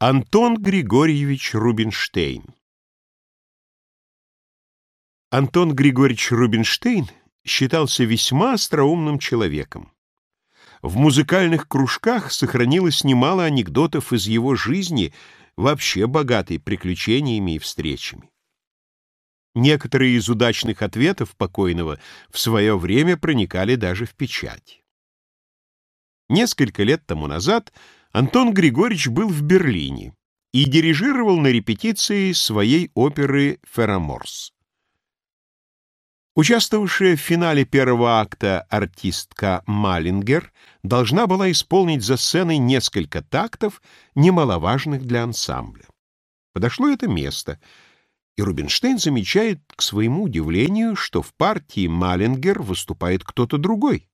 Антон Григорьевич Рубинштейн Антон Григорьевич Рубинштейн считался весьма остроумным человеком. В музыкальных кружках сохранилось немало анекдотов из его жизни, вообще богатой приключениями и встречами. Некоторые из удачных ответов покойного в свое время проникали даже в печать. Несколько лет тому назад Антон Григорьевич был в Берлине и дирижировал на репетиции своей оперы «Фероморс». Участвовавшая в финале первого акта артистка Малингер должна была исполнить за сценой несколько тактов, немаловажных для ансамбля. Подошло это место, и Рубинштейн замечает, к своему удивлению, что в партии Малингер выступает кто-то другой.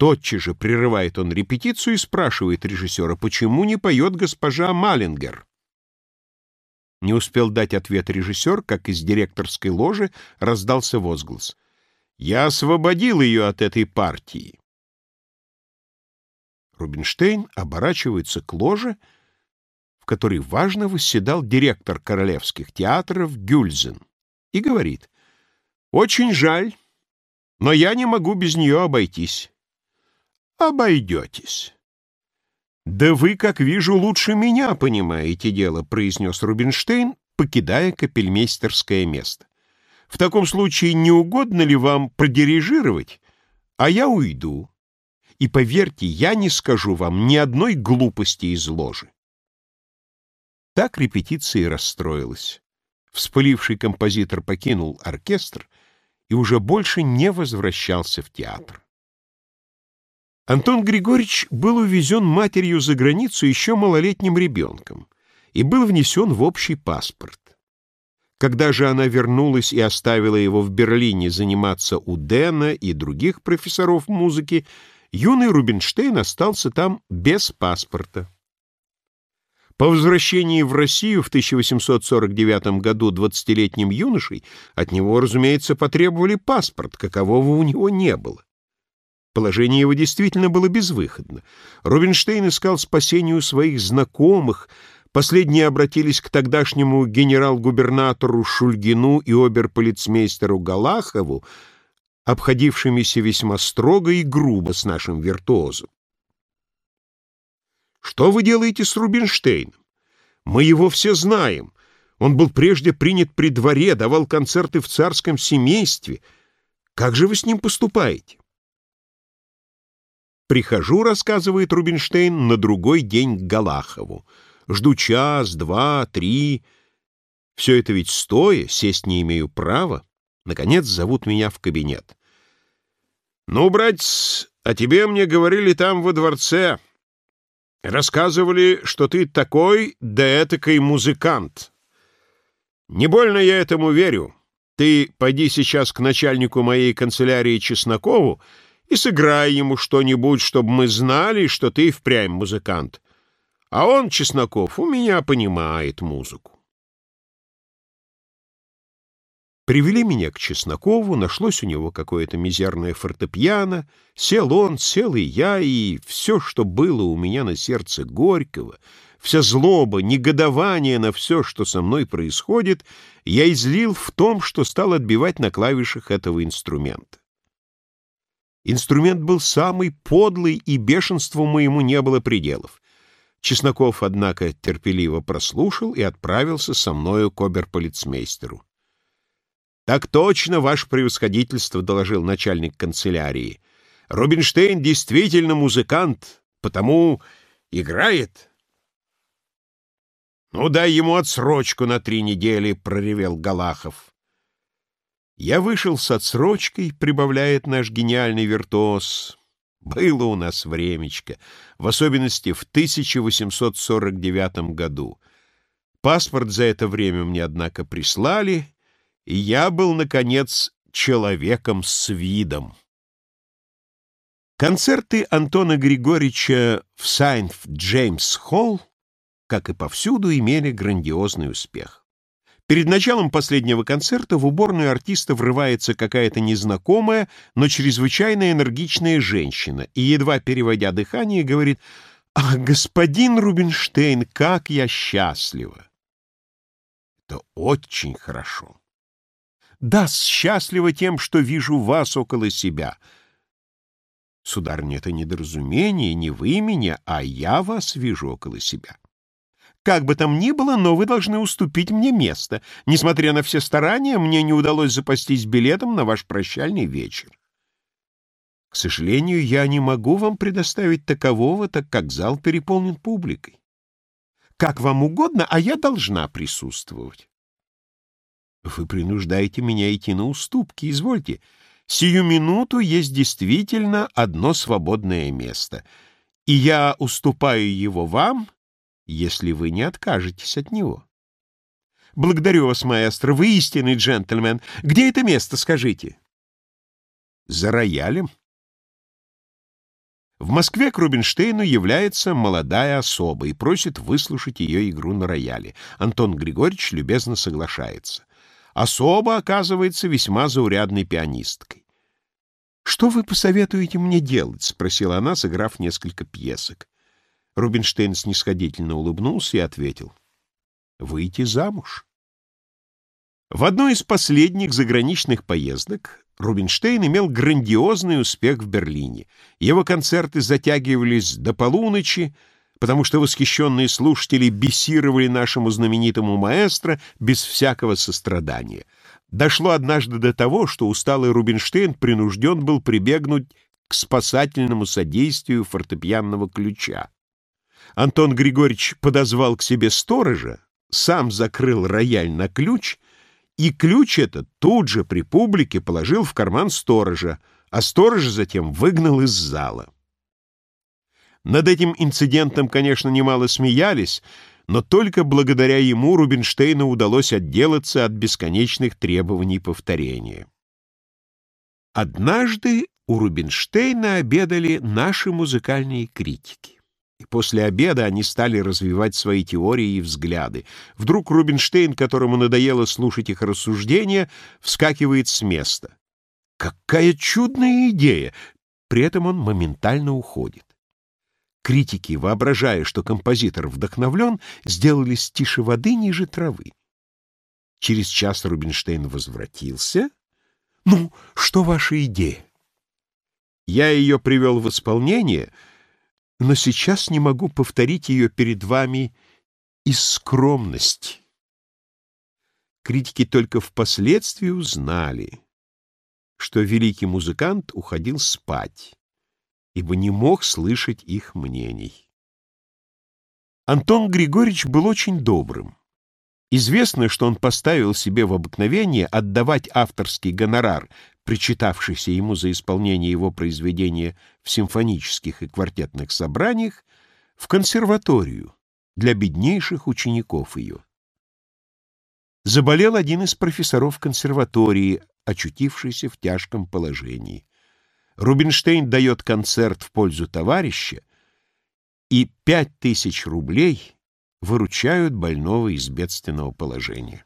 Тотчас же прерывает он репетицию и спрашивает режиссера, почему не поет госпожа Малингер. Не успел дать ответ режиссер, как из директорской ложи раздался возглас. «Я освободил ее от этой партии». Рубинштейн оборачивается к ложе, в которой важно восседал директор королевских театров Гюльзен, и говорит, «Очень жаль, но я не могу без нее обойтись». «Обойдетесь». «Да вы, как вижу, лучше меня понимаете дело», — произнес Рубинштейн, покидая капельмейстерское место. «В таком случае не угодно ли вам продирижировать, а я уйду? И поверьте, я не скажу вам ни одной глупости из ложи». Так репетиция и расстроилась. Вспыливший композитор покинул оркестр и уже больше не возвращался в театр. Антон Григорьевич был увезен матерью за границу еще малолетним ребенком и был внесен в общий паспорт. Когда же она вернулась и оставила его в Берлине заниматься у Дэна и других профессоров музыки, юный Рубинштейн остался там без паспорта. По возвращении в Россию в 1849 году 20-летним юношей от него, разумеется, потребовали паспорт, какового у него не было. Положение его действительно было безвыходно. Рубинштейн искал спасения у своих знакомых, последние обратились к тогдашнему генерал-губернатору Шульгину и оберполицмейстеру Галахову, обходившимися весьма строго и грубо с нашим виртуозом. «Что вы делаете с Рубинштейном? Мы его все знаем. Он был прежде принят при дворе, давал концерты в царском семействе. Как же вы с ним поступаете?» Прихожу, рассказывает Рубинштейн, на другой день к Галахову. Жду час, два, три. Все это ведь стоя, сесть не имею права. Наконец зовут меня в кабинет. «Ну, братец, о тебе мне говорили там во дворце. Рассказывали, что ты такой да этакой музыкант. Не больно я этому верю. Ты пойди сейчас к начальнику моей канцелярии Чеснокову и сыграй ему что-нибудь, чтобы мы знали, что ты впрямь музыкант. А он, Чесноков, у меня понимает музыку. Привели меня к Чеснокову, нашлось у него какое-то мизерное фортепиано, сел он, сел и я, и все, что было у меня на сердце горького, вся злоба, негодование на все, что со мной происходит, я излил в том, что стал отбивать на клавишах этого инструмента. Инструмент был самый подлый, и бешенству моему не было пределов. Чесноков, однако, терпеливо прослушал и отправился со мною к оберполицмейстеру. «Так точно, ваше превосходительство», — доложил начальник канцелярии. «Рубинштейн действительно музыкант, потому играет». «Ну, дай ему отсрочку на три недели», — проревел Галахов. Я вышел с отсрочкой, прибавляет наш гениальный виртуоз. Было у нас времечко, в особенности в 1849 году. Паспорт за это время мне, однако, прислали, и я был, наконец, человеком с видом. Концерты Антона Григорьевича в Сент-Джеймс-Холл, как и повсюду, имели грандиозный успех. Перед началом последнего концерта в уборную артиста врывается какая-то незнакомая, но чрезвычайно энергичная женщина и, едва переводя дыхание, говорит Ах, господин Рубинштейн, как я счастлива! Это очень хорошо. Да, счастлива тем, что вижу вас около себя. Сударыня, это недоразумение, не вы меня, а я вас вижу около себя. Как бы там ни было, но вы должны уступить мне место. Несмотря на все старания, мне не удалось запастись билетом на ваш прощальный вечер. К сожалению, я не могу вам предоставить такового, так как зал переполнен публикой. Как вам угодно, а я должна присутствовать. Вы принуждаете меня идти на уступки, извольте. Сию минуту есть действительно одно свободное место, и я уступаю его вам, если вы не откажетесь от него. Благодарю вас, маэстро, вы истинный джентльмен. Где это место, скажите? За роялем. В Москве к Рубинштейну является молодая особа и просит выслушать ее игру на рояле. Антон Григорьевич любезно соглашается. Особа оказывается весьма заурядной пианисткой. «Что вы посоветуете мне делать?» — спросила она, сыграв несколько пьесок. Рубинштейн снисходительно улыбнулся и ответил. «Выйти замуж». В одной из последних заграничных поездок Рубинштейн имел грандиозный успех в Берлине. Его концерты затягивались до полуночи, потому что восхищенные слушатели бесировали нашему знаменитому маэстро без всякого сострадания. Дошло однажды до того, что усталый Рубинштейн принужден был прибегнуть к спасательному содействию фортепианного ключа. Антон Григорьевич подозвал к себе сторожа, сам закрыл рояль на ключ, и ключ этот тут же при публике положил в карман сторожа, а сторож затем выгнал из зала. Над этим инцидентом, конечно, немало смеялись, но только благодаря ему Рубинштейну удалось отделаться от бесконечных требований повторения. Однажды у Рубинштейна обедали наши музыкальные критики. И после обеда они стали развивать свои теории и взгляды. Вдруг Рубинштейн, которому надоело слушать их рассуждения, вскакивает с места. Какая чудная идея! При этом он моментально уходит. Критики, воображая, что композитор вдохновлен, сделались тише воды ниже травы. Через час Рубинштейн возвратился. «Ну, что ваша идея?» «Я ее привел в исполнение», но сейчас не могу повторить ее перед вами из скромности. Критики только впоследствии узнали, что великий музыкант уходил спать, ибо не мог слышать их мнений. Антон Григорьевич был очень добрым. Известно, что он поставил себе в обыкновение отдавать авторский гонорар причитавшийся ему за исполнение его произведения в симфонических и квартетных собраниях, в консерваторию для беднейших учеников ее. Заболел один из профессоров консерватории, очутившийся в тяжком положении. Рубинштейн дает концерт в пользу товарища, и пять тысяч рублей выручают больного из бедственного положения.